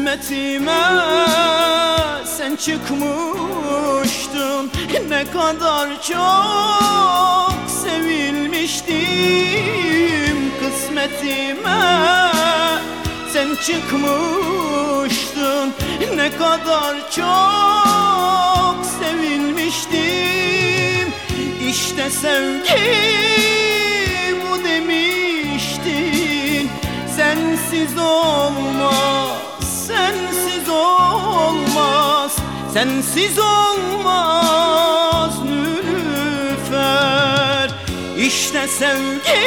Kısmetime sen çıkmıştın. Ne kadar çok sevilmiştim. Kısmetime sen çıkmıştın. Ne kadar çok sevilmiştim. İşte sevgi bu demiştin. Sensiz olmaz sensiz olmaz Sensiz olmaz Nülüfer. İşte sevgi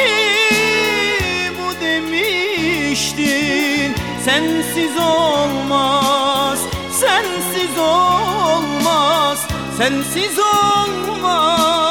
bu demiştin Sensiz olmaz Sensiz olmaz Sensiz olmaz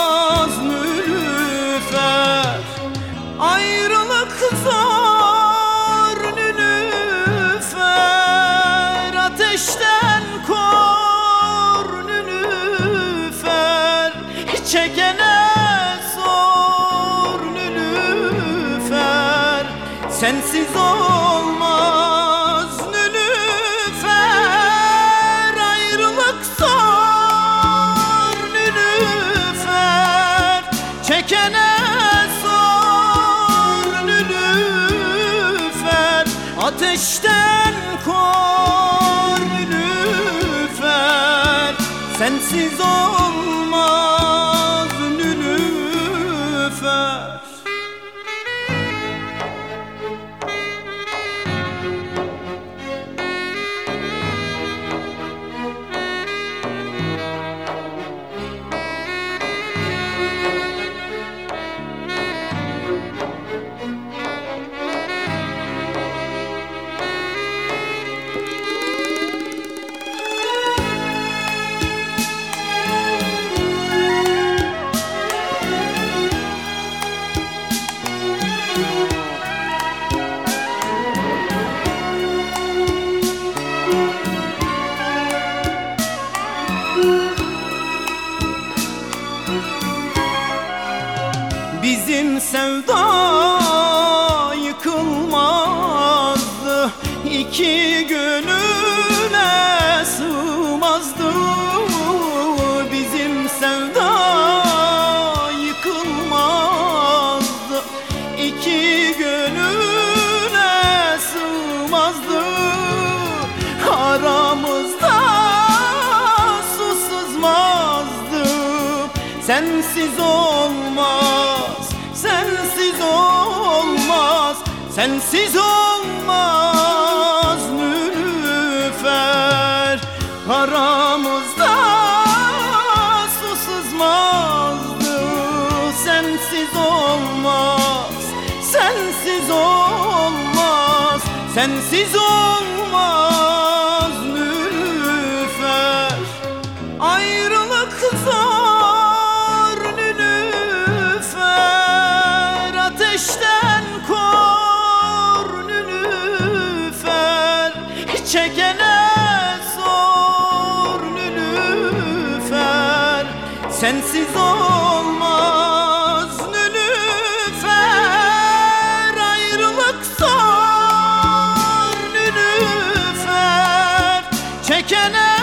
Sensiz olmaz Nülüfer Ayrılık zor Nülüfer Çekene sor Nülüfer Ateşten kor Nülüfer Sensiz olmaz Nülüfer Bizim sevda yıkılmazdı. İki gönüle sığmazdı. Bizim sevda yıkılmazdı. İki Sensiz olmaz, sensiz olmaz, sensiz olmaz Nülüfer. Aramızda su sızmazdı. Sensiz olmaz, sensiz olmaz, sensiz olmaz Sensiz olmaz Nülüfer Ayrılık zor Nülüfer. Çekene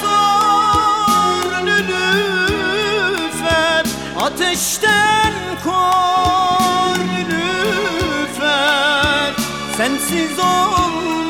sor Nülüfer. Ateşten kor Nülüfer. Sensiz ol